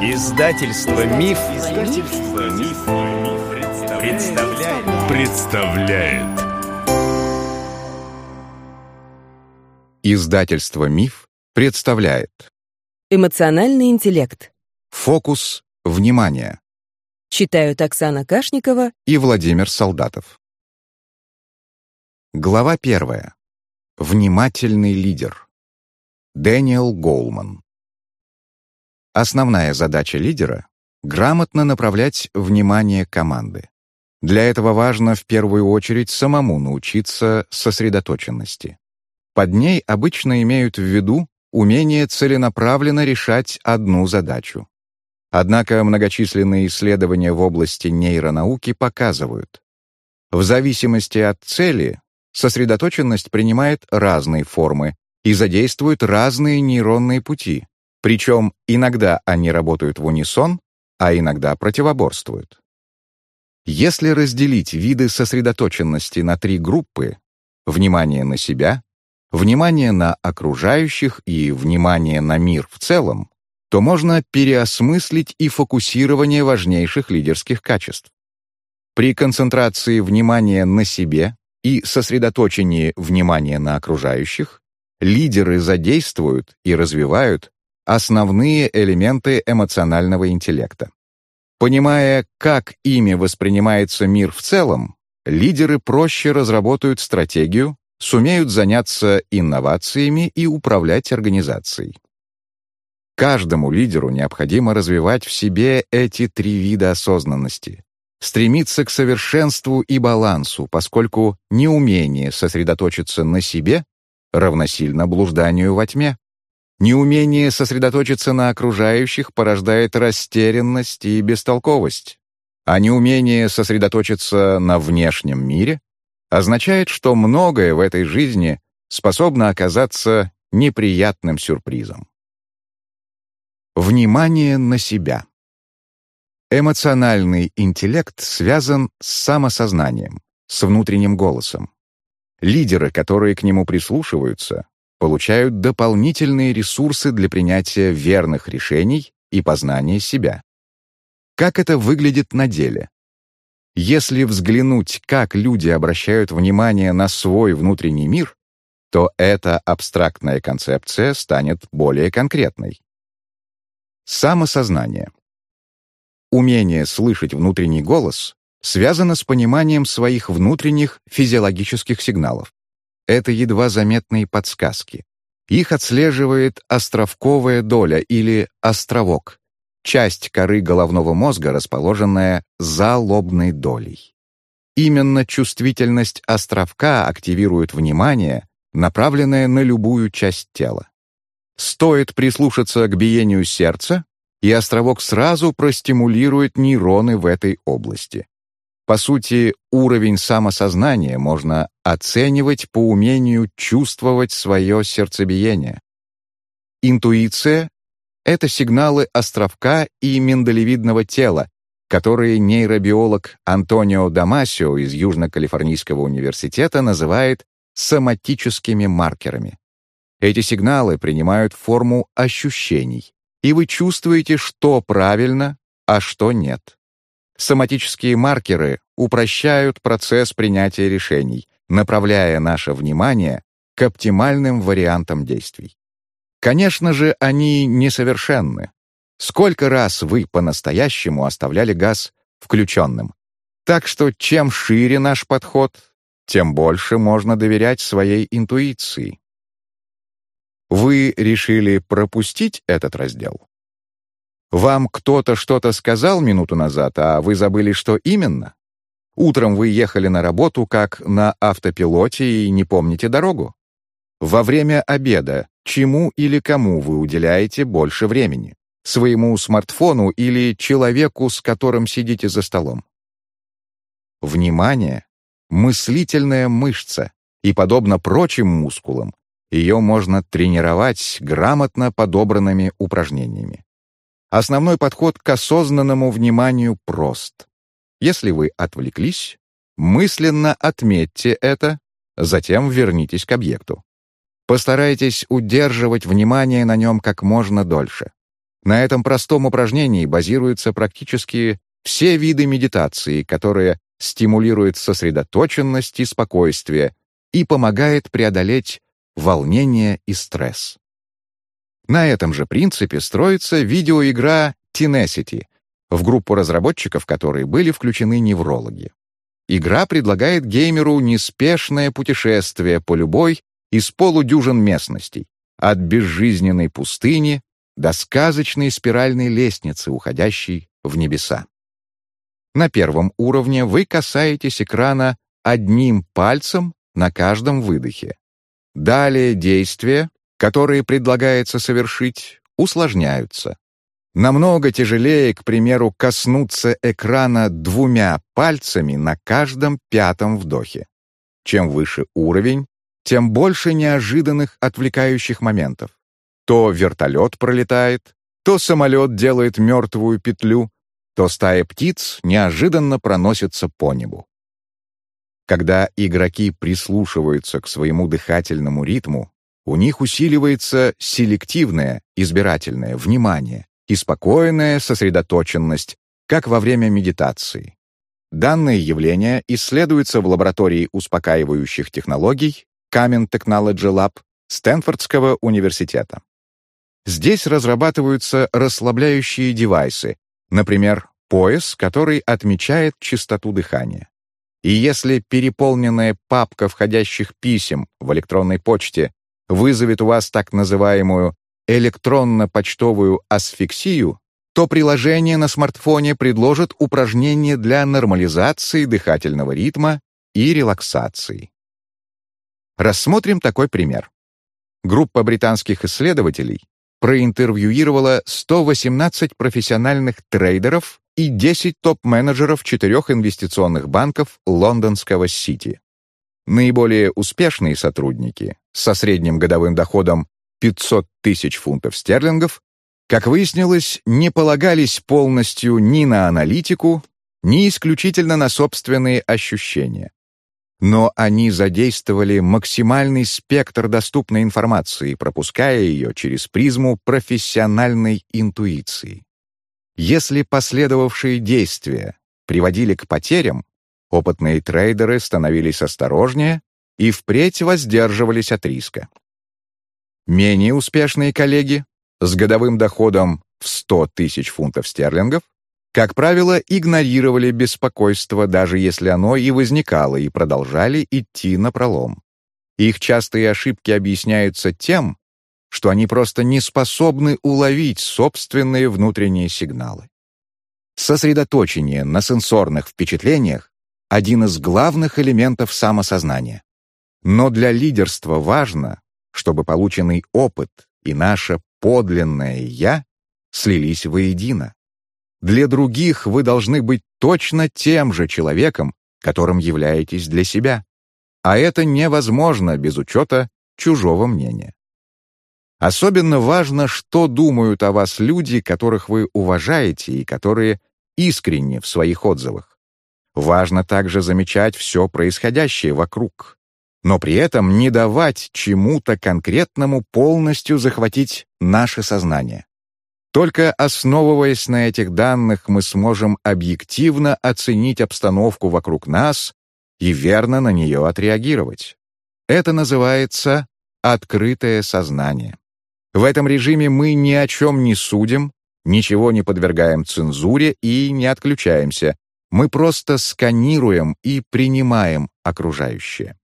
Издательство Миф, Издательство Миф, представляет. представляет. Издательство Миф представляет. Эмоциональный интеллект. Фокус внимания. Читают Оксана Кашникова и Владимир Солдатов. Глава первая. Внимательный лидер. Дэниел Голман. Основная задача лидера — грамотно направлять внимание команды. Для этого важно в первую очередь самому научиться сосредоточенности. Под ней обычно имеют в виду умение целенаправленно решать одну задачу. Однако многочисленные исследования в области нейронауки показывают, в зависимости от цели сосредоточенность принимает разные формы и задействует разные нейронные пути, причем иногда они работают в унисон, а иногда противоборствуют. Если разделить виды сосредоточенности на три группы — внимание на себя, внимание на окружающих и внимание на мир в целом, то можно переосмыслить и фокусирование важнейших лидерских качеств. При концентрации внимания на себе и сосредоточении внимания на окружающих лидеры задействуют и развивают основные элементы эмоционального интеллекта. Понимая, как ими воспринимается мир в целом, лидеры проще разработают стратегию, сумеют заняться инновациями и управлять организацией. Каждому лидеру необходимо развивать в себе эти три вида осознанности. Стремиться к совершенству и балансу, поскольку неумение сосредоточиться на себе равносильно блужданию во тьме. Неумение сосредоточиться на окружающих порождает растерянность и бестолковость, а неумение сосредоточиться на внешнем мире означает, что многое в этой жизни способно оказаться неприятным сюрпризом. Внимание на себя. Эмоциональный интеллект связан с самосознанием, с внутренним голосом. Лидеры, которые к нему прислушиваются, получают дополнительные ресурсы для принятия верных решений и познания себя. Как это выглядит на деле? Если взглянуть, как люди обращают внимание на свой внутренний мир, то эта абстрактная концепция станет более конкретной. Самосознание. Умение слышать внутренний голос связано с пониманием своих внутренних физиологических сигналов это едва заметные подсказки. Их отслеживает островковая доля или островок, часть коры головного мозга, расположенная за лобной долей. Именно чувствительность островка активирует внимание, направленное на любую часть тела. Стоит прислушаться к биению сердца, и островок сразу простимулирует нейроны в этой области. По сути, уровень самосознания можно оценивать по умению чувствовать свое сердцебиение. Интуиция — это сигналы островка и миндалевидного тела, которые нейробиолог Антонио Дамасио из Южно-Калифорнийского университета называет соматическими маркерами. Эти сигналы принимают форму ощущений, и вы чувствуете, что правильно, а что нет. Соматические маркеры упрощают процесс принятия решений, направляя наше внимание к оптимальным вариантам действий. Конечно же, они несовершенны. Сколько раз вы по-настоящему оставляли газ включенным? Так что чем шире наш подход, тем больше можно доверять своей интуиции. Вы решили пропустить этот раздел? Вам кто-то что-то сказал минуту назад, а вы забыли, что именно. Утром вы ехали на работу как на автопилоте и не помните дорогу. Во время обеда чему или кому вы уделяете больше времени? Своему смартфону или человеку, с которым сидите за столом? Внимание — мыслительная мышца, и, подобно прочим мускулам, ее можно тренировать грамотно подобранными упражнениями. Основной подход к осознанному вниманию прост. Если вы отвлеклись, мысленно отметьте это, затем вернитесь к объекту. Постарайтесь удерживать внимание на нем как можно дольше. На этом простом упражнении базируются практически все виды медитации, которые стимулируют сосредоточенность и спокойствие и помогают преодолеть волнение и стресс. На этом же принципе строится видеоигра Tenacity, в группу разработчиков которой были включены неврологи. Игра предлагает геймеру неспешное путешествие по любой из полудюжин местностей, от безжизненной пустыни до сказочной спиральной лестницы, уходящей в небеса. На первом уровне вы касаетесь экрана одним пальцем на каждом выдохе. Далее действие которые предлагается совершить, усложняются. Намного тяжелее, к примеру, коснуться экрана двумя пальцами на каждом пятом вдохе. Чем выше уровень, тем больше неожиданных отвлекающих моментов. То вертолет пролетает, то самолет делает мертвую петлю, то стая птиц неожиданно проносится по небу. Когда игроки прислушиваются к своему дыхательному ритму, у них усиливается селективное, избирательное внимание и спокойная сосредоточенность, как во время медитации. Данное явление исследуется в лаборатории успокаивающих технологий Kamen Technology Lab Стэнфордского университета. Здесь разрабатываются расслабляющие девайсы, например, пояс, который отмечает частоту дыхания. И если переполненная папка входящих писем в электронной почте вызовет у вас так называемую электронно-почтовую асфиксию, то приложение на смартфоне предложит упражнение для нормализации дыхательного ритма и релаксации. Рассмотрим такой пример. Группа британских исследователей проинтервьюировала 118 профессиональных трейдеров и 10 топ-менеджеров четырех инвестиционных банков лондонского Сити. Наиболее успешные сотрудники со средним годовым доходом 500 тысяч фунтов стерлингов, как выяснилось, не полагались полностью ни на аналитику, ни исключительно на собственные ощущения. Но они задействовали максимальный спектр доступной информации, пропуская ее через призму профессиональной интуиции. Если последовавшие действия приводили к потерям, опытные трейдеры становились осторожнее и впредь воздерживались от риска. Менее успешные коллеги с годовым доходом в 100 тысяч фунтов стерлингов, как правило, игнорировали беспокойство, даже если оно и возникало, и продолжали идти на пролом. Их частые ошибки объясняются тем, что они просто не способны уловить собственные внутренние сигналы. Сосредоточение на сенсорных впечатлениях – один из главных элементов самосознания. Но для лидерства важно, чтобы полученный опыт и наше подлинное «я» слились воедино. Для других вы должны быть точно тем же человеком, которым являетесь для себя. А это невозможно без учета чужого мнения. Особенно важно, что думают о вас люди, которых вы уважаете и которые искренне в своих отзывах. Важно также замечать все происходящее вокруг но при этом не давать чему-то конкретному полностью захватить наше сознание. Только основываясь на этих данных, мы сможем объективно оценить обстановку вокруг нас и верно на нее отреагировать. Это называется открытое сознание. В этом режиме мы ни о чем не судим, ничего не подвергаем цензуре и не отключаемся. Мы просто сканируем и принимаем окружающее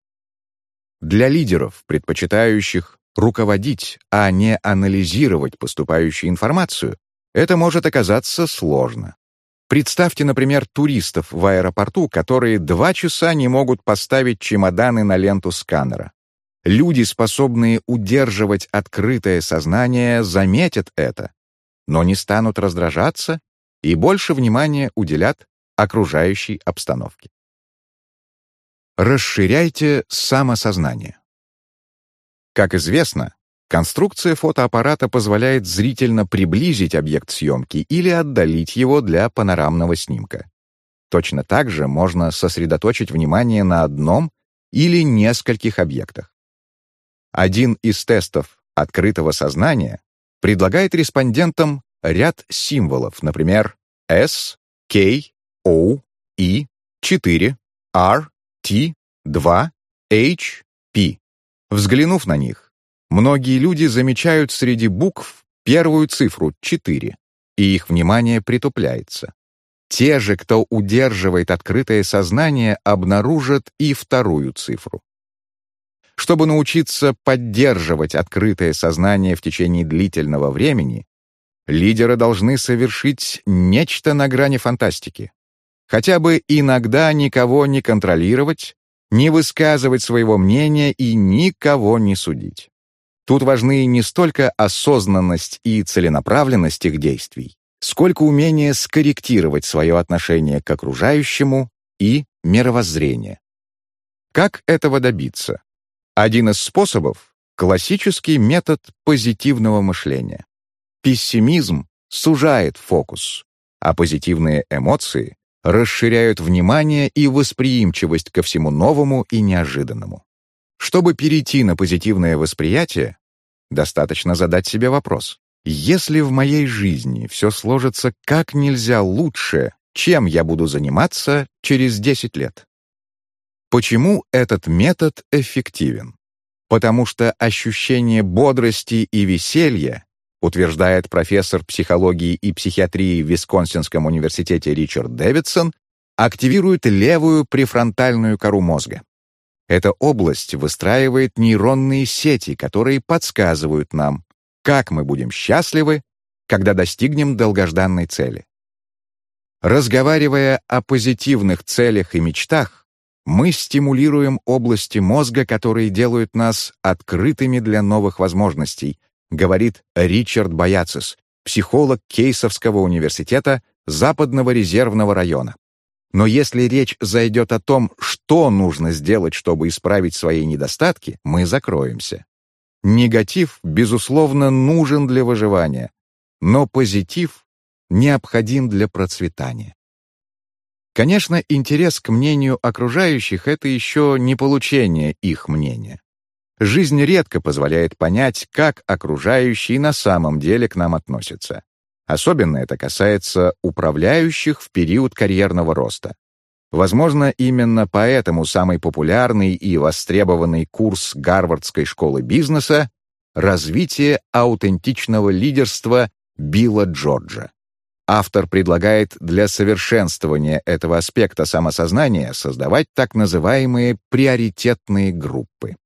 для лидеров, предпочитающих руководить, а не анализировать поступающую информацию, это может оказаться сложно. Представьте, например, туристов в аэропорту, которые два часа не могут поставить чемоданы на ленту сканера. Люди, способные удерживать открытое сознание, заметят это, но не станут раздражаться и больше внимания уделят окружающей обстановке. Расширяйте самосознание. Как известно, конструкция фотоаппарата позволяет зрительно приблизить объект съемки или отдалить его для панорамного снимка. Точно так же можно сосредоточить внимание на одном или нескольких объектах. Один из тестов открытого сознания предлагает респондентам ряд символов, например, S, K, O, E, 4, R T2HP. Взглянув на них, многие люди замечают среди букв первую цифру 4, и их внимание притупляется. Те же, кто удерживает открытое сознание, обнаружат и вторую цифру. Чтобы научиться поддерживать открытое сознание в течение длительного времени, лидеры должны совершить нечто на грани фантастики хотя бы иногда никого не контролировать, не высказывать своего мнения и никого не судить. Тут важны не столько осознанность и целенаправленность их действий, сколько умение скорректировать свое отношение к окружающему и мировоззрение. Как этого добиться? Один из способов — классический метод позитивного мышления. Пессимизм сужает фокус, а позитивные эмоции расширяют внимание и восприимчивость ко всему новому и неожиданному. Чтобы перейти на позитивное восприятие, достаточно задать себе вопрос. Если в моей жизни все сложится как нельзя лучше, чем я буду заниматься через 10 лет? Почему этот метод эффективен? Потому что ощущение бодрости и веселья утверждает профессор психологии и психиатрии в Висконсинском университете Ричард Дэвидсон, активирует левую префронтальную кору мозга. Эта область выстраивает нейронные сети, которые подсказывают нам, как мы будем счастливы, когда достигнем долгожданной цели. Разговаривая о позитивных целях и мечтах, мы стимулируем области мозга, которые делают нас открытыми для новых возможностей, говорит Ричард Бояцис, психолог Кейсовского университета Западного резервного района. Но если речь зайдет о том, что нужно сделать, чтобы исправить свои недостатки, мы закроемся. Негатив, безусловно, нужен для выживания, но позитив необходим для процветания. Конечно, интерес к мнению окружающих — это еще не получение их мнения жизнь редко позволяет понять, как окружающие на самом деле к нам относятся. Особенно это касается управляющих в период карьерного роста. Возможно, именно поэтому самый популярный и востребованный курс Гарвардской школы бизнеса — «Развитие аутентичного лидерства» Билла Джорджа. Автор предлагает для совершенствования этого аспекта самосознания создавать так называемые приоритетные группы.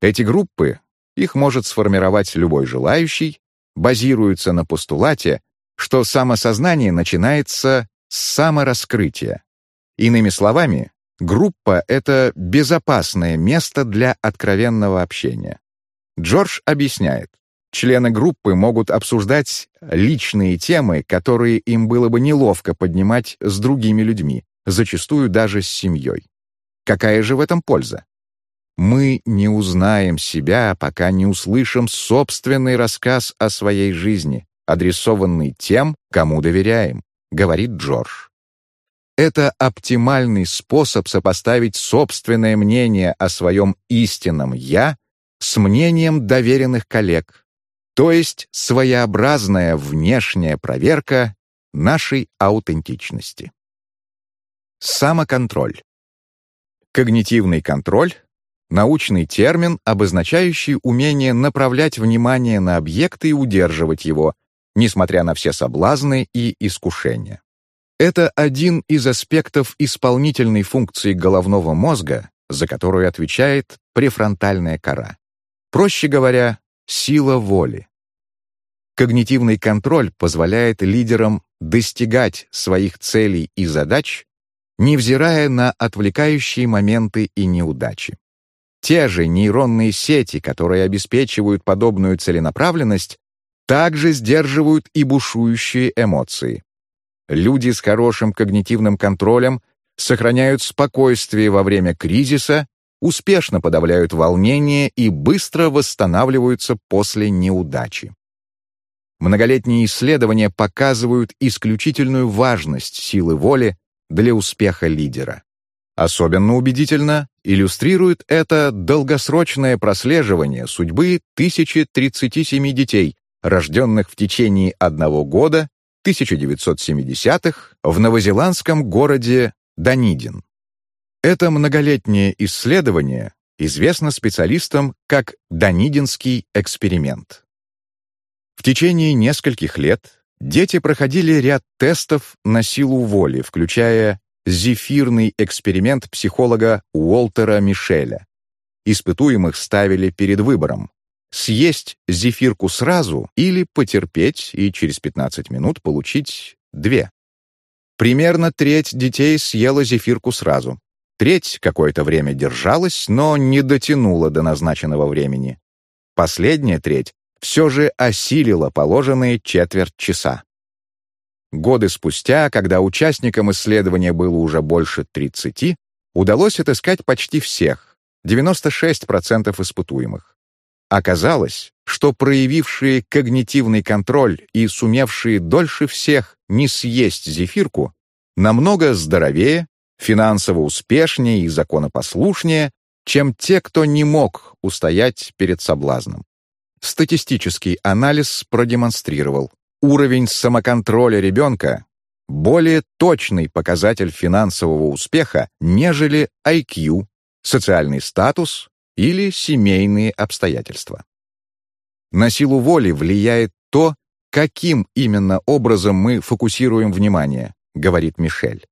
Эти группы, их может сформировать любой желающий, базируются на постулате, что самосознание начинается с самораскрытия. Иными словами, группа — это безопасное место для откровенного общения. Джордж объясняет, члены группы могут обсуждать личные темы, которые им было бы неловко поднимать с другими людьми, зачастую даже с семьей. Какая же в этом польза? Мы не узнаем себя, пока не услышим собственный рассказ о своей жизни, адресованный тем, кому доверяем, говорит Джордж. Это оптимальный способ сопоставить собственное мнение о своем истинном «я» с мнением доверенных коллег, то есть своеобразная внешняя проверка нашей аутентичности. Самоконтроль. Когнитивный контроль Научный термин, обозначающий умение направлять внимание на объект и удерживать его, несмотря на все соблазны и искушения. Это один из аспектов исполнительной функции головного мозга, за которую отвечает префронтальная кора. Проще говоря, сила воли. Когнитивный контроль позволяет лидерам достигать своих целей и задач, невзирая на отвлекающие моменты и неудачи. Те же нейронные сети, которые обеспечивают подобную целенаправленность, также сдерживают и бушующие эмоции. Люди с хорошим когнитивным контролем сохраняют спокойствие во время кризиса, успешно подавляют волнение и быстро восстанавливаются после неудачи. Многолетние исследования показывают исключительную важность силы воли для успеха лидера. Особенно убедительно иллюстрирует это долгосрочное прослеживание судьбы 1037 детей, рожденных в течение одного года 1970-х в новозеландском городе Данидин. Это многолетнее исследование известно специалистам как Данидинский эксперимент. В течение нескольких лет дети проходили ряд тестов на силу воли, включая зефирный эксперимент психолога Уолтера Мишеля. Испытуемых ставили перед выбором – съесть зефирку сразу или потерпеть и через 15 минут получить две. Примерно треть детей съела зефирку сразу. Треть какое-то время держалась, но не дотянула до назначенного времени. Последняя треть все же осилила положенные четверть часа. Годы спустя, когда участникам исследования было уже больше 30, удалось отыскать почти всех, 96% испытуемых. Оказалось, что проявившие когнитивный контроль и сумевшие дольше всех не съесть зефирку намного здоровее, финансово успешнее и законопослушнее, чем те, кто не мог устоять перед соблазном. Статистический анализ продемонстрировал, уровень самоконтроля ребенка – более точный показатель финансового успеха, нежели IQ, социальный статус или семейные обстоятельства. На силу воли влияет то, каким именно образом мы фокусируем внимание, говорит Мишель.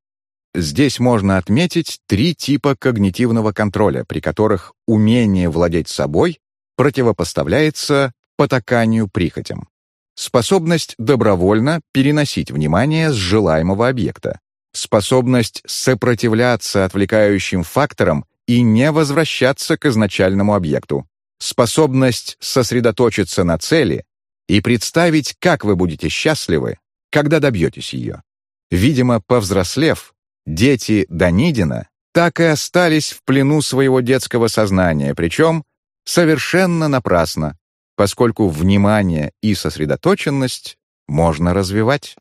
Здесь можно отметить три типа когнитивного контроля, при которых умение владеть собой противопоставляется потаканию прихотям. Способность добровольно переносить внимание с желаемого объекта. Способность сопротивляться отвлекающим факторам и не возвращаться к изначальному объекту. Способность сосредоточиться на цели и представить, как вы будете счастливы, когда добьетесь ее. Видимо, повзрослев, дети Данидина так и остались в плену своего детского сознания, причем совершенно напрасно, поскольку внимание и сосредоточенность можно развивать.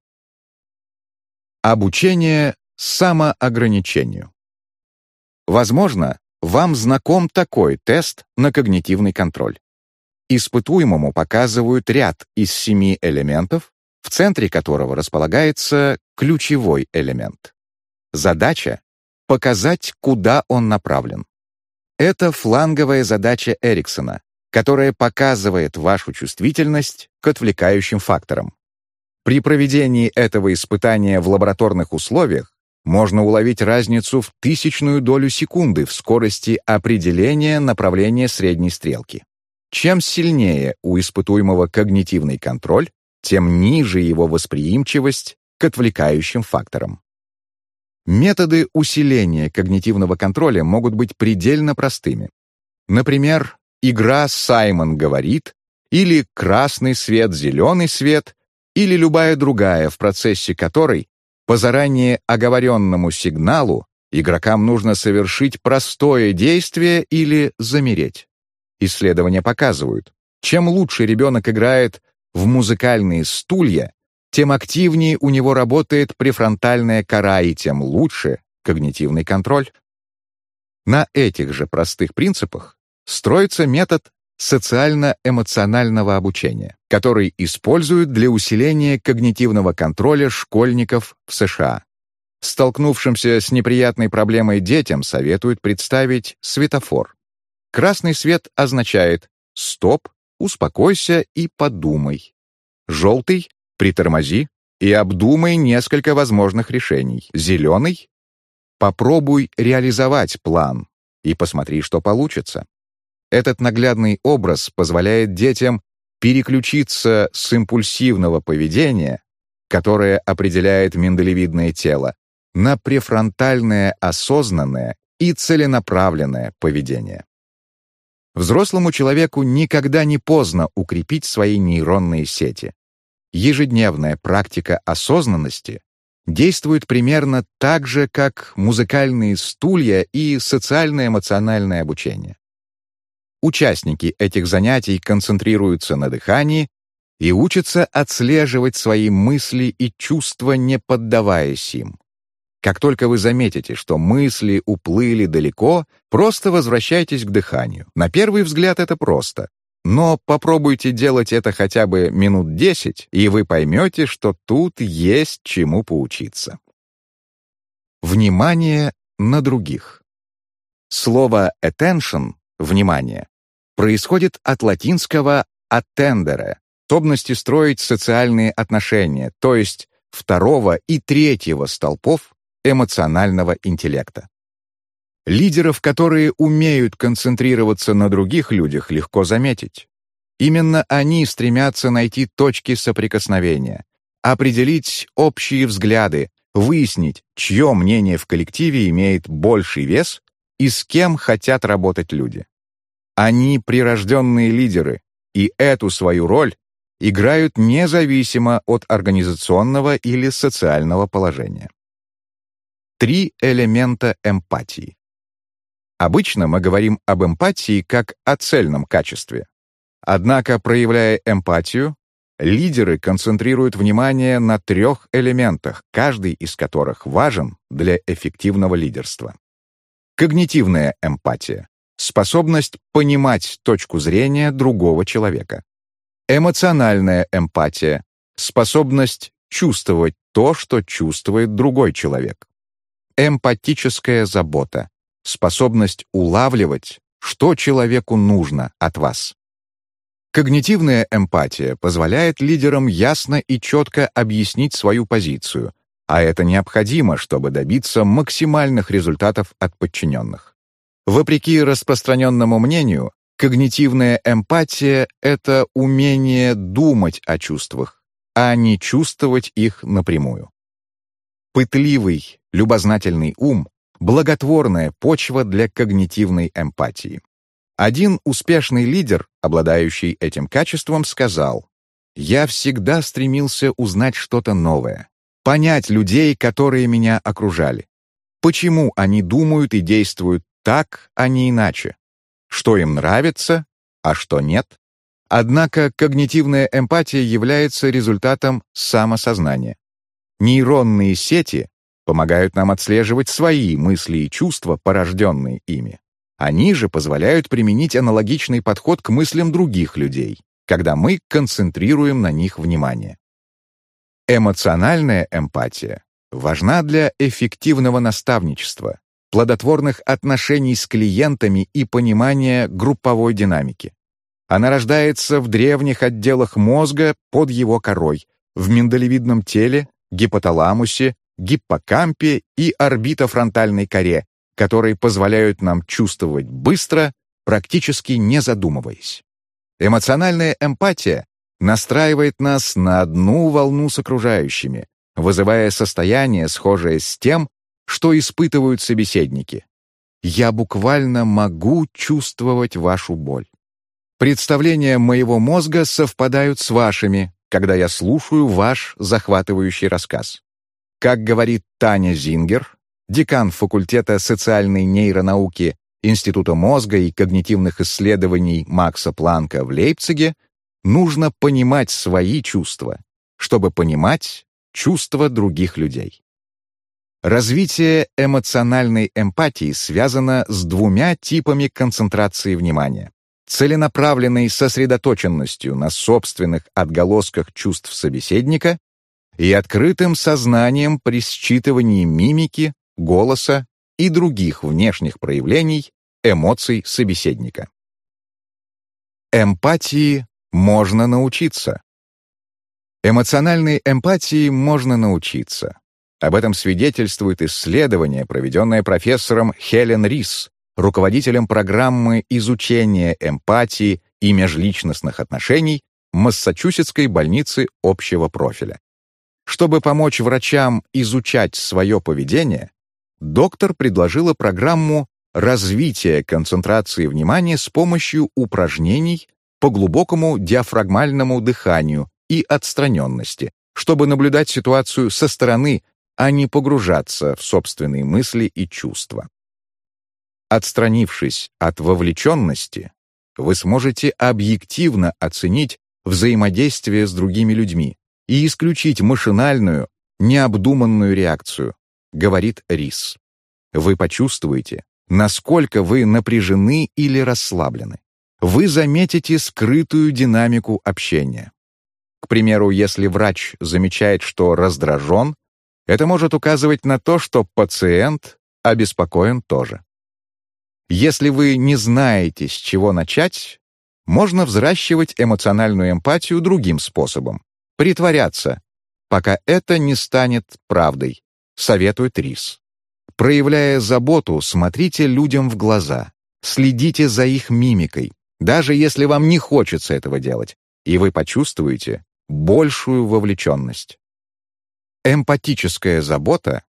Обучение самоограничению. Возможно, вам знаком такой тест на когнитивный контроль. Испытуемому показывают ряд из семи элементов, в центре которого располагается ключевой элемент. Задача — показать, куда он направлен. Это фланговая задача Эриксона, которое показывает вашу чувствительность к отвлекающим факторам. При проведении этого испытания в лабораторных условиях можно уловить разницу в тысячную долю секунды в скорости определения направления средней стрелки. Чем сильнее у испытуемого когнитивный контроль, тем ниже его восприимчивость к отвлекающим факторам. Методы усиления когнитивного контроля могут быть предельно простыми. Например, игра «Саймон говорит» или «Красный свет, зеленый свет» или любая другая, в процессе которой по заранее оговоренному сигналу игрокам нужно совершить простое действие или замереть. Исследования показывают, чем лучше ребенок играет в музыкальные стулья, тем активнее у него работает префронтальная кора и тем лучше когнитивный контроль. На этих же простых принципах строится метод социально-эмоционального обучения, который используют для усиления когнитивного контроля школьников в США. Столкнувшимся с неприятной проблемой детям советуют представить светофор. Красный свет означает «стоп», «успокойся» и «подумай». Желтый — «притормози» и «обдумай несколько возможных решений». Зеленый — «попробуй реализовать план» и «посмотри, что получится». Этот наглядный образ позволяет детям переключиться с импульсивного поведения, которое определяет миндалевидное тело, на префронтальное осознанное и целенаправленное поведение. Взрослому человеку никогда не поздно укрепить свои нейронные сети. Ежедневная практика осознанности действует примерно так же, как музыкальные стулья и социально-эмоциональное обучение. Участники этих занятий концентрируются на дыхании и учатся отслеживать свои мысли и чувства, не поддаваясь им. Как только вы заметите, что мысли уплыли далеко, просто возвращайтесь к дыханию. На первый взгляд это просто. Но попробуйте делать это хотя бы минут 10, и вы поймете, что тут есть чему поучиться. Внимание на других. Слово attention — внимание происходит от латинского «attendere» — способности строить социальные отношения, то есть второго и третьего столпов эмоционального интеллекта. Лидеров, которые умеют концентрироваться на других людях, легко заметить. Именно они стремятся найти точки соприкосновения, определить общие взгляды, выяснить, чье мнение в коллективе имеет больший вес и с кем хотят работать люди. Они прирожденные лидеры, и эту свою роль играют независимо от организационного или социального положения. Три элемента эмпатии. Обычно мы говорим об эмпатии как о цельном качестве. Однако, проявляя эмпатию, лидеры концентрируют внимание на трех элементах, каждый из которых важен для эффективного лидерства. Когнитивная эмпатия способность понимать точку зрения другого человека, эмоциональная эмпатия, способность чувствовать то, что чувствует другой человек, эмпатическая забота, способность улавливать, что человеку нужно от вас. Когнитивная эмпатия позволяет лидерам ясно и четко объяснить свою позицию, а это необходимо, чтобы добиться максимальных результатов от подчиненных. Вопреки распространенному мнению, когнитивная эмпатия — это умение думать о чувствах, а не чувствовать их напрямую. Пытливый, любознательный ум — благотворная почва для когнитивной эмпатии. Один успешный лидер, обладающий этим качеством, сказал, «Я всегда стремился узнать что-то новое, понять людей, которые меня окружали, почему они думают и действуют так, а не иначе, что им нравится, а что нет. Однако когнитивная эмпатия является результатом самосознания. Нейронные сети помогают нам отслеживать свои мысли и чувства, порожденные ими. Они же позволяют применить аналогичный подход к мыслям других людей, когда мы концентрируем на них внимание. Эмоциональная эмпатия важна для эффективного наставничества, плодотворных отношений с клиентами и понимания групповой динамики. Она рождается в древних отделах мозга под его корой, в миндалевидном теле, гипоталамусе, гиппокампе и орбитофронтальной коре, которые позволяют нам чувствовать быстро, практически не задумываясь. Эмоциональная эмпатия настраивает нас на одну волну с окружающими, вызывая состояние, схожее с тем, что испытывают собеседники. Я буквально могу чувствовать вашу боль. Представления моего мозга совпадают с вашими, когда я слушаю ваш захватывающий рассказ. Как говорит Таня Зингер, декан факультета социальной нейронауки Института мозга и когнитивных исследований Макса Планка в Лейпциге, нужно понимать свои чувства, чтобы понимать чувства других людей. Развитие эмоциональной эмпатии связано с двумя типами концентрации внимания. Целенаправленной сосредоточенностью на собственных отголосках чувств собеседника и открытым сознанием при считывании мимики, голоса и других внешних проявлений эмоций собеседника. Эмпатии можно научиться. Эмоциональной эмпатии можно научиться. Об этом свидетельствует исследование, проведенное профессором Хелен Рис, руководителем программы изучения эмпатии и межличностных отношений Массачусетской больницы общего профиля. Чтобы помочь врачам изучать свое поведение, доктор предложила программу развития концентрации внимания с помощью упражнений по глубокому диафрагмальному дыханию и отстраненности, чтобы наблюдать ситуацию со стороны а не погружаться в собственные мысли и чувства. Отстранившись от вовлеченности, вы сможете объективно оценить взаимодействие с другими людьми и исключить машинальную, необдуманную реакцию, говорит Рис. Вы почувствуете, насколько вы напряжены или расслаблены. Вы заметите скрытую динамику общения. К примеру, если врач замечает, что раздражен, это может указывать на то, что пациент обеспокоен тоже. Если вы не знаете, с чего начать, можно взращивать эмоциональную эмпатию другим способом — притворяться, пока это не станет правдой, советует Рис. Проявляя заботу, смотрите людям в глаза, следите за их мимикой, даже если вам не хочется этого делать, и вы почувствуете большую вовлеченность. Эмпатическая забота,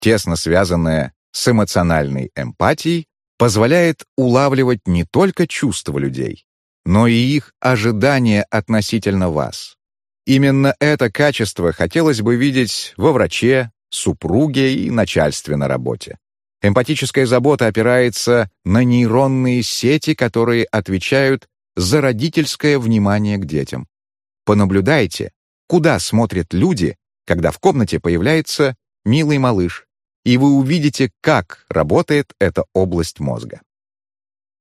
тесно связанная с эмоциональной эмпатией, позволяет улавливать не только чувства людей, но и их ожидания относительно вас. Именно это качество хотелось бы видеть во враче, супруге и начальстве на работе. Эмпатическая забота опирается на нейронные сети, которые отвечают за родительское внимание к детям. Понаблюдайте, куда смотрят люди, когда в комнате появляется милый малыш, и вы увидите, как работает эта область мозга.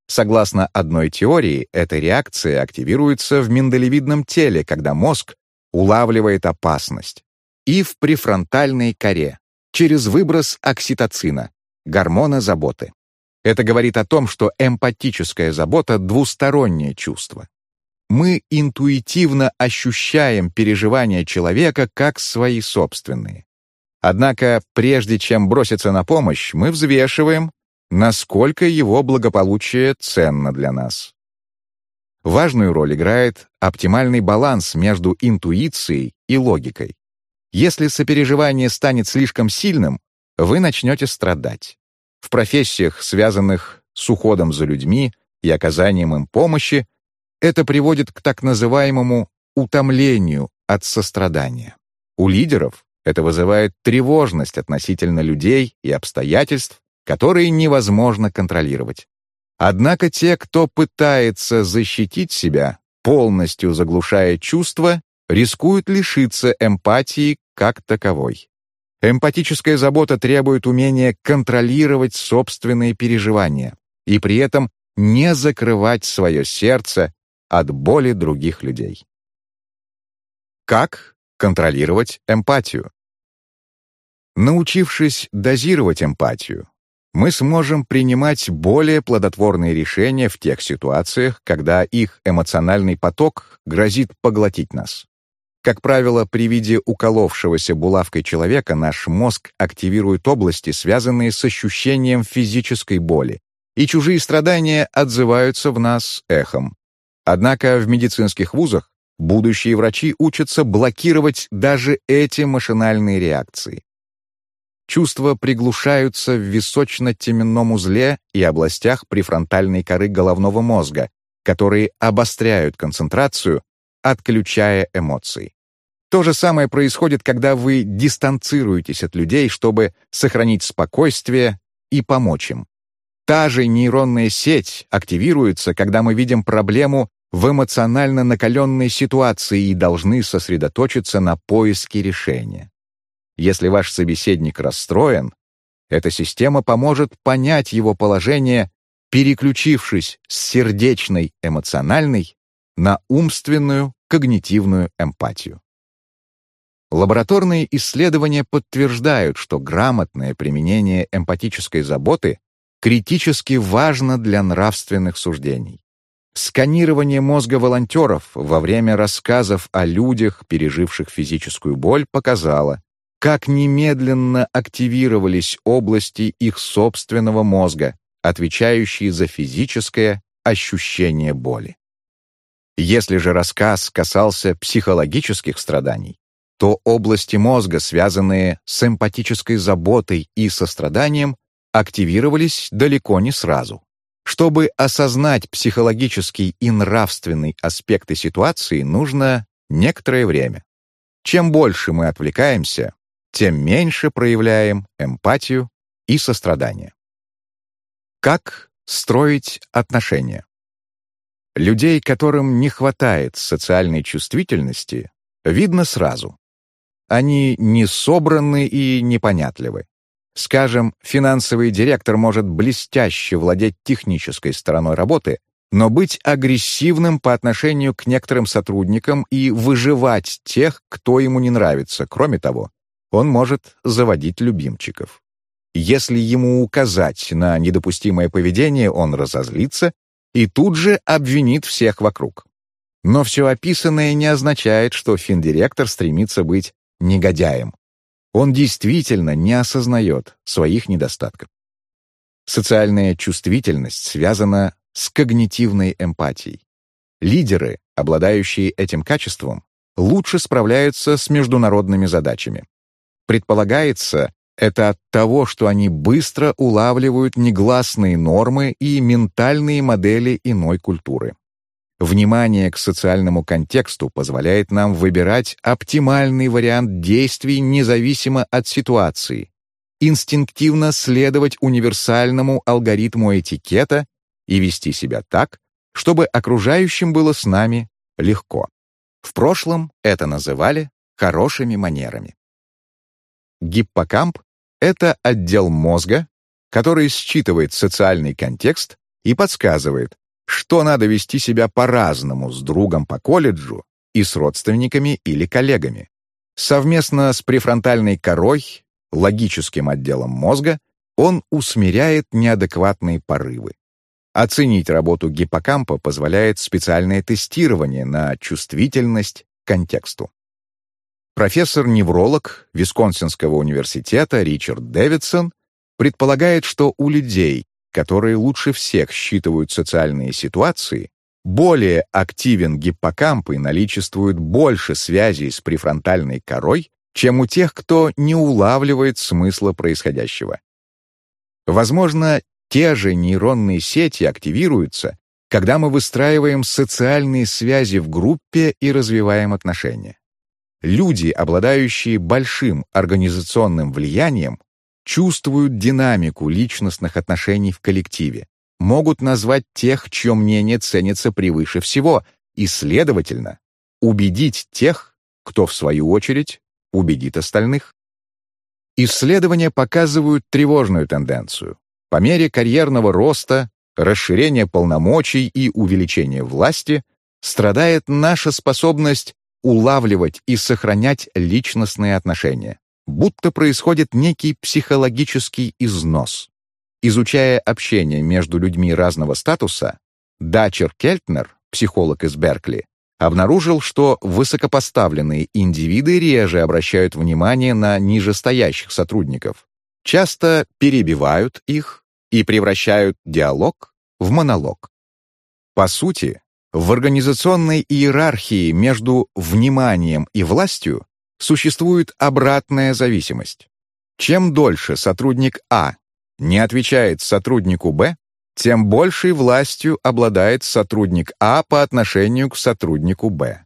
Согласно одной теории, эта реакция активируется в миндалевидном теле, когда мозг улавливает опасность, и в префронтальной коре, через выброс окситоцина, гормона заботы. Это говорит о том, что эмпатическая забота — двустороннее чувство мы интуитивно ощущаем переживания человека как свои собственные. Однако, прежде чем броситься на помощь, мы взвешиваем, насколько его благополучие ценно для нас. Важную роль играет оптимальный баланс между интуицией и логикой. Если сопереживание станет слишком сильным, вы начнете страдать. В профессиях, связанных с уходом за людьми и оказанием им помощи, это приводит к так называемому «утомлению» от сострадания. У лидеров это вызывает тревожность относительно людей и обстоятельств, которые невозможно контролировать. Однако те, кто пытается защитить себя, полностью заглушая чувства, рискуют лишиться эмпатии как таковой. Эмпатическая забота требует умения контролировать собственные переживания и при этом не закрывать свое сердце от боли других людей. Как контролировать эмпатию? Научившись дозировать эмпатию, мы сможем принимать более плодотворные решения в тех ситуациях, когда их эмоциональный поток грозит поглотить нас. Как правило, при виде уколовшегося булавкой человека наш мозг активирует области, связанные с ощущением физической боли, и чужие страдания отзываются в нас эхом. Однако в медицинских вузах будущие врачи учатся блокировать даже эти машинальные реакции. Чувства приглушаются в височно-теменном узле и областях префронтальной коры головного мозга, которые обостряют концентрацию, отключая эмоции. То же самое происходит, когда вы дистанцируетесь от людей, чтобы сохранить спокойствие и помочь им. Та же нейронная сеть активируется, когда мы видим проблему в эмоционально накаленной ситуации и должны сосредоточиться на поиске решения. Если ваш собеседник расстроен, эта система поможет понять его положение, переключившись с сердечной эмоциональной на умственную когнитивную эмпатию. Лабораторные исследования подтверждают, что грамотное применение эмпатической заботы критически важно для нравственных суждений. Сканирование мозга волонтеров во время рассказов о людях, переживших физическую боль, показало, как немедленно активировались области их собственного мозга, отвечающие за физическое ощущение боли. Если же рассказ касался психологических страданий, то области мозга, связанные с эмпатической заботой и состраданием, активировались далеко не сразу. Чтобы осознать психологический и нравственный аспекты ситуации, нужно некоторое время. Чем больше мы отвлекаемся, тем меньше проявляем эмпатию и сострадание. Как строить отношения? Людей, которым не хватает социальной чувствительности, видно сразу. Они не собраны и непонятливы. Скажем, финансовый директор может блестяще владеть технической стороной работы, но быть агрессивным по отношению к некоторым сотрудникам и выживать тех, кто ему не нравится. Кроме того, он может заводить любимчиков. Если ему указать на недопустимое поведение, он разозлится и тут же обвинит всех вокруг. Но все описанное не означает, что финдиректор стремится быть негодяем. Он действительно не осознает своих недостатков. Социальная чувствительность связана с когнитивной эмпатией. Лидеры, обладающие этим качеством, лучше справляются с международными задачами. Предполагается, это от того, что они быстро улавливают негласные нормы и ментальные модели иной культуры. Внимание к социальному контексту позволяет нам выбирать оптимальный вариант действий независимо от ситуации, инстинктивно следовать универсальному алгоритму этикета и вести себя так, чтобы окружающим было с нами легко. В прошлом это называли хорошими манерами. Гиппокамп — это отдел мозга, который считывает социальный контекст и подсказывает, что надо вести себя по-разному с другом по колледжу и с родственниками или коллегами. Совместно с префронтальной корой, логическим отделом мозга, он усмиряет неадекватные порывы. Оценить работу гиппокампа позволяет специальное тестирование на чувствительность к контексту. Профессор-невролог Висконсинского университета Ричард Дэвидсон предполагает, что у людей, которые лучше всех считывают социальные ситуации, более активен гиппокамп и наличествует больше связей с префронтальной корой, чем у тех, кто не улавливает смысла происходящего. Возможно, те же нейронные сети активируются, когда мы выстраиваем социальные связи в группе и развиваем отношения. Люди, обладающие большим организационным влиянием, чувствуют динамику личностных отношений в коллективе, могут назвать тех, чье мнение ценится превыше всего, и, следовательно, убедить тех, кто, в свою очередь, убедит остальных. Исследования показывают тревожную тенденцию. По мере карьерного роста, расширения полномочий и увеличения власти страдает наша способность улавливать и сохранять личностные отношения будто происходит некий психологический износ. Изучая общение между людьми разного статуса, Дачер Кельтнер, психолог из Беркли, обнаружил, что высокопоставленные индивиды реже обращают внимание на нижестоящих сотрудников, часто перебивают их и превращают диалог в монолог. По сути, в организационной иерархии между вниманием и властью существует обратная зависимость. Чем дольше сотрудник А не отвечает сотруднику Б, тем большей властью обладает сотрудник А по отношению к сотруднику Б.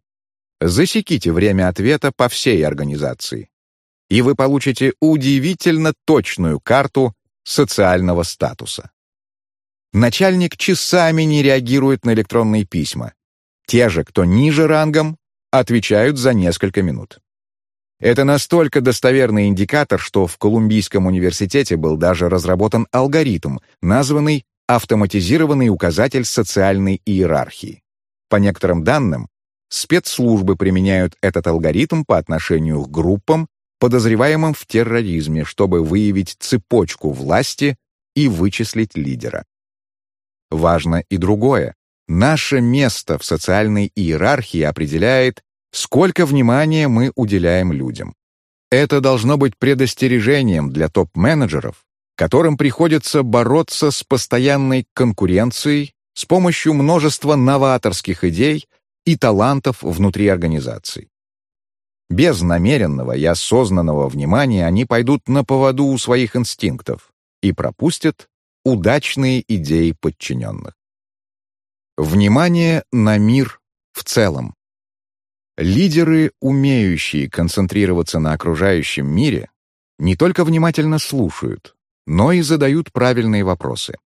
Засеките время ответа по всей организации, и вы получите удивительно точную карту социального статуса. Начальник часами не реагирует на электронные письма. Те же, кто ниже рангом, отвечают за несколько минут. Это настолько достоверный индикатор, что в Колумбийском университете был даже разработан алгоритм, названный «автоматизированный указатель социальной иерархии». По некоторым данным, спецслужбы применяют этот алгоритм по отношению к группам, подозреваемым в терроризме, чтобы выявить цепочку власти и вычислить лидера. Важно и другое. Наше место в социальной иерархии определяет, сколько внимания мы уделяем людям. Это должно быть предостережением для топ-менеджеров, которым приходится бороться с постоянной конкуренцией с помощью множества новаторских идей и талантов внутри организации. Без намеренного и осознанного внимания они пойдут на поводу у своих инстинктов и пропустят удачные идеи подчиненных. Внимание на мир в целом. Лидеры, умеющие концентрироваться на окружающем мире, не только внимательно слушают, но и задают правильные вопросы.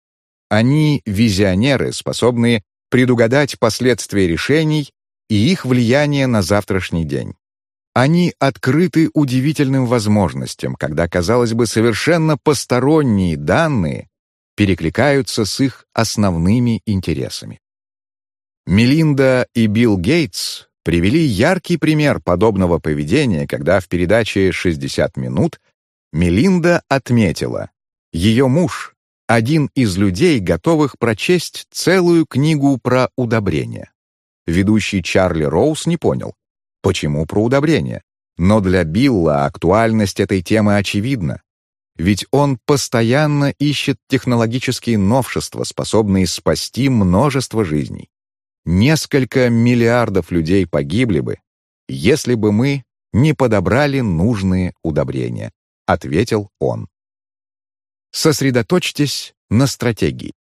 Они — визионеры, способные предугадать последствия решений и их влияние на завтрашний день. Они открыты удивительным возможностям, когда, казалось бы, совершенно посторонние данные перекликаются с их основными интересами. Мелинда и Билл Гейтс привели яркий пример подобного поведения, когда в передаче «60 минут» Мелинда отметила, ее муж — один из людей, готовых прочесть целую книгу про удобрения. Ведущий Чарли Роуз не понял, почему про удобрения. Но для Билла актуальность этой темы очевидна. Ведь он постоянно ищет технологические новшества, способные спасти множество жизней несколько миллиардов людей погибли бы, если бы мы не подобрали нужные удобрения, ответил он. Сосредоточьтесь на стратегии.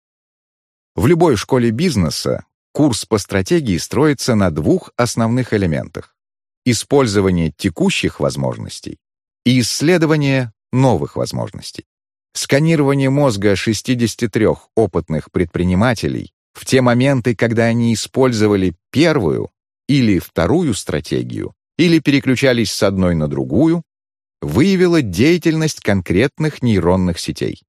В любой школе бизнеса курс по стратегии строится на двух основных элементах – использование текущих возможностей и исследование новых возможностей. Сканирование мозга 63 опытных предпринимателей в те моменты, когда они использовали первую или вторую стратегию или переключались с одной на другую, выявила деятельность конкретных нейронных сетей.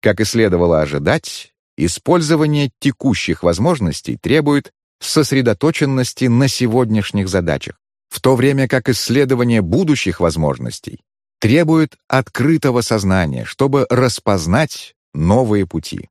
Как и следовало ожидать, использование текущих возможностей требует сосредоточенности на сегодняшних задачах, в то время как исследование будущих возможностей требует открытого сознания, чтобы распознать новые пути.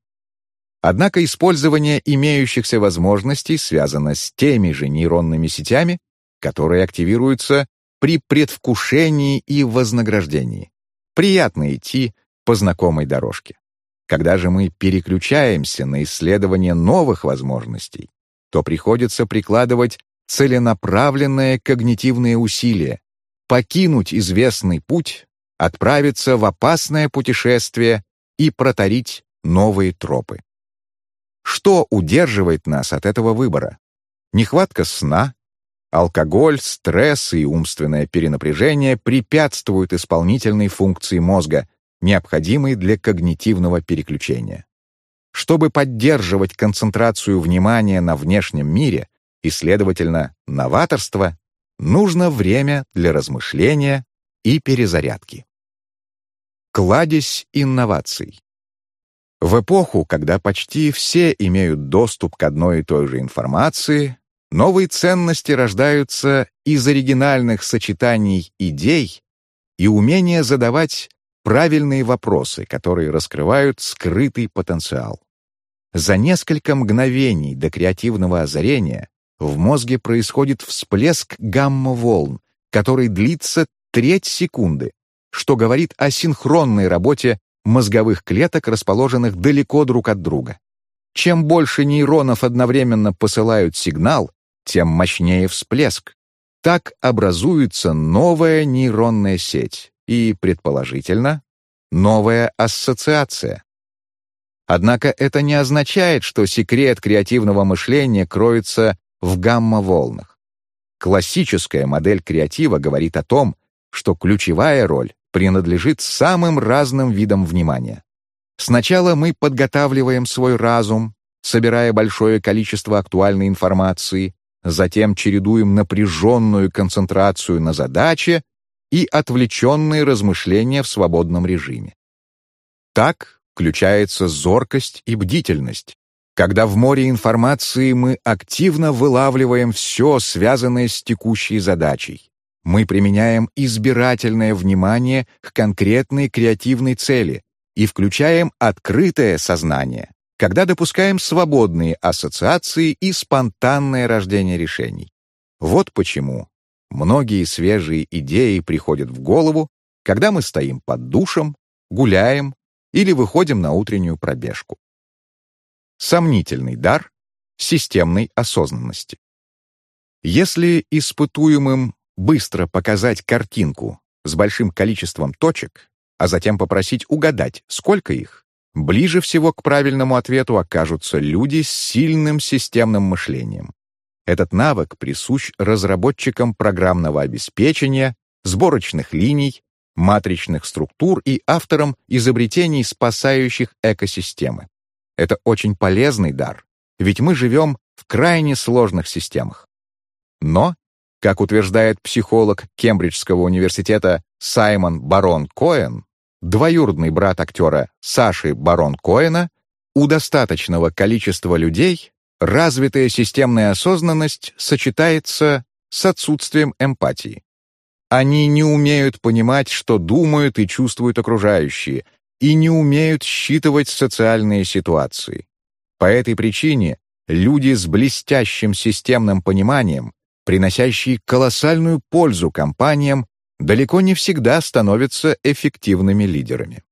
Однако использование имеющихся возможностей связано с теми же нейронными сетями, которые активируются при предвкушении и вознаграждении. Приятно идти по знакомой дорожке. Когда же мы переключаемся на исследование новых возможностей, то приходится прикладывать целенаправленные когнитивные усилия, покинуть известный путь, отправиться в опасное путешествие и протарить новые тропы. Что удерживает нас от этого выбора? Нехватка сна, алкоголь, стресс и умственное перенапряжение препятствуют исполнительной функции мозга, необходимой для когнитивного переключения. Чтобы поддерживать концентрацию внимания на внешнем мире и, следовательно, новаторство, нужно время для размышления и перезарядки. Кладезь инноваций. В эпоху, когда почти все имеют доступ к одной и той же информации, новые ценности рождаются из оригинальных сочетаний идей и умения задавать правильные вопросы, которые раскрывают скрытый потенциал. За несколько мгновений до креативного озарения в мозге происходит всплеск гамма-волн, который длится треть секунды, что говорит о синхронной работе мозговых клеток, расположенных далеко друг от друга. Чем больше нейронов одновременно посылают сигнал, тем мощнее всплеск. Так образуется новая нейронная сеть и, предположительно, новая ассоциация. Однако это не означает, что секрет креативного мышления кроется в гамма-волнах. Классическая модель креатива говорит о том, что ключевая роль принадлежит самым разным видам внимания. Сначала мы подготавливаем свой разум, собирая большое количество актуальной информации, затем чередуем напряженную концентрацию на задаче и отвлеченные размышления в свободном режиме. Так включается зоркость и бдительность, когда в море информации мы активно вылавливаем все, связанное с текущей задачей. Мы применяем избирательное внимание к конкретной креативной цели и включаем открытое сознание, когда допускаем свободные ассоциации и спонтанное рождение решений. Вот почему многие свежие идеи приходят в голову, когда мы стоим под душем, гуляем или выходим на утреннюю пробежку. Сомнительный дар системной осознанности. Если испытуемым быстро показать картинку с большим количеством точек, а затем попросить угадать, сколько их, ближе всего к правильному ответу окажутся люди с сильным системным мышлением. Этот навык присущ разработчикам программного обеспечения, сборочных линий, матричных структур и авторам изобретений, спасающих экосистемы. Это очень полезный дар, ведь мы живем в крайне сложных системах. Но как утверждает психолог Кембриджского университета Саймон Барон Коэн, двоюродный брат актера Саши Барон Коэна, у достаточного количества людей развитая системная осознанность сочетается с отсутствием эмпатии. Они не умеют понимать, что думают и чувствуют окружающие, и не умеют считывать социальные ситуации. По этой причине люди с блестящим системным пониманием Приносящие колоссальную пользу компаниям, далеко не всегда становятся эффективными лидерами.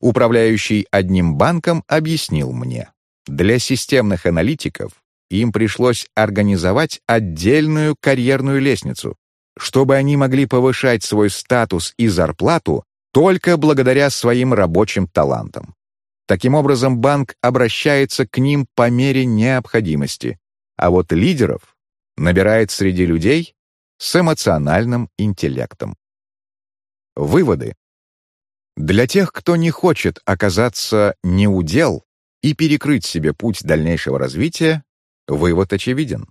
Управляющий одним банком объяснил мне, для системных аналитиков им пришлось организовать отдельную карьерную лестницу, чтобы они могли повышать свой статус и зарплату только благодаря своим рабочим талантам. Таким образом, банк обращается к ним по мере необходимости, а вот лидеров набирает среди людей с эмоциональным интеллектом. Выводы. Для тех, кто не хочет оказаться неудел и перекрыть себе путь дальнейшего развития, вывод очевиден.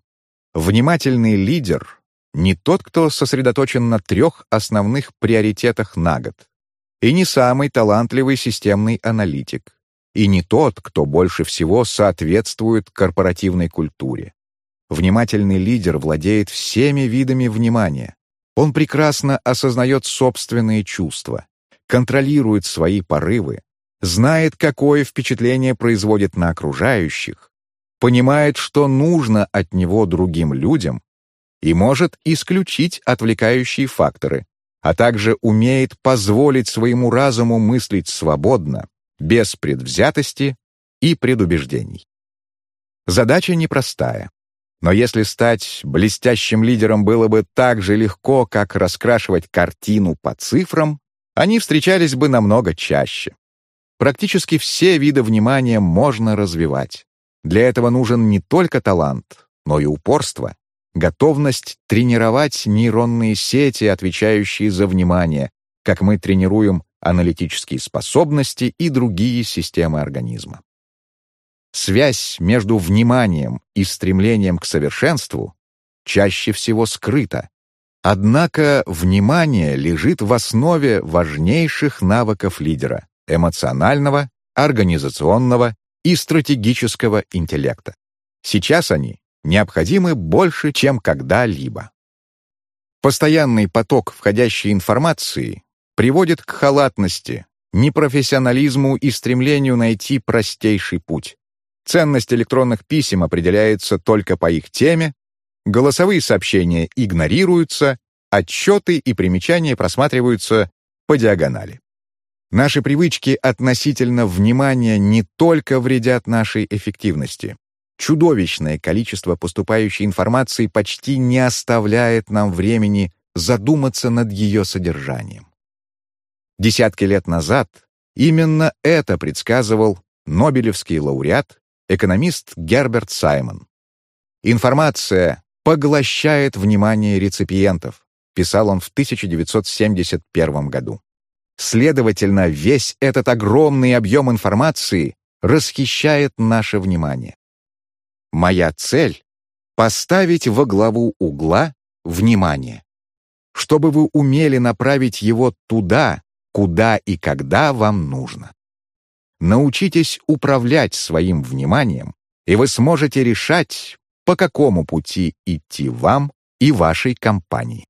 Внимательный лидер — не тот, кто сосредоточен на трех основных приоритетах на год, и не самый талантливый системный аналитик, и не тот, кто больше всего соответствует корпоративной культуре. Внимательный лидер владеет всеми видами внимания. Он прекрасно осознает собственные чувства, контролирует свои порывы, знает, какое впечатление производит на окружающих, понимает, что нужно от него другим людям и может исключить отвлекающие факторы, а также умеет позволить своему разуму мыслить свободно, без предвзятости и предубеждений. Задача непростая. Но если стать блестящим лидером было бы так же легко, как раскрашивать картину по цифрам, они встречались бы намного чаще. Практически все виды внимания можно развивать. Для этого нужен не только талант, но и упорство, готовность тренировать нейронные сети, отвечающие за внимание, как мы тренируем аналитические способности и другие системы организма. Связь между вниманием и стремлением к совершенству чаще всего скрыта. Однако внимание лежит в основе важнейших навыков лидера — эмоционального, организационного и стратегического интеллекта. Сейчас они необходимы больше, чем когда-либо. Постоянный поток входящей информации приводит к халатности, непрофессионализму и стремлению найти простейший путь. Ценность электронных писем определяется только по их теме, голосовые сообщения игнорируются, отчеты и примечания просматриваются по диагонали. Наши привычки относительно внимания не только вредят нашей эффективности. Чудовищное количество поступающей информации почти не оставляет нам времени задуматься над ее содержанием. Десятки лет назад именно это предсказывал Нобелевский лауреат экономист Герберт Саймон. «Информация поглощает внимание реципиентов», писал он в 1971 году. Следовательно, весь этот огромный объем информации расхищает наше внимание. Моя цель — поставить во главу угла внимание, чтобы вы умели направить его туда, куда и когда вам нужно научитесь управлять своим вниманием, и вы сможете решать, по какому пути идти вам и вашей компании.